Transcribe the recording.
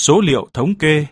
số liệu thống kê.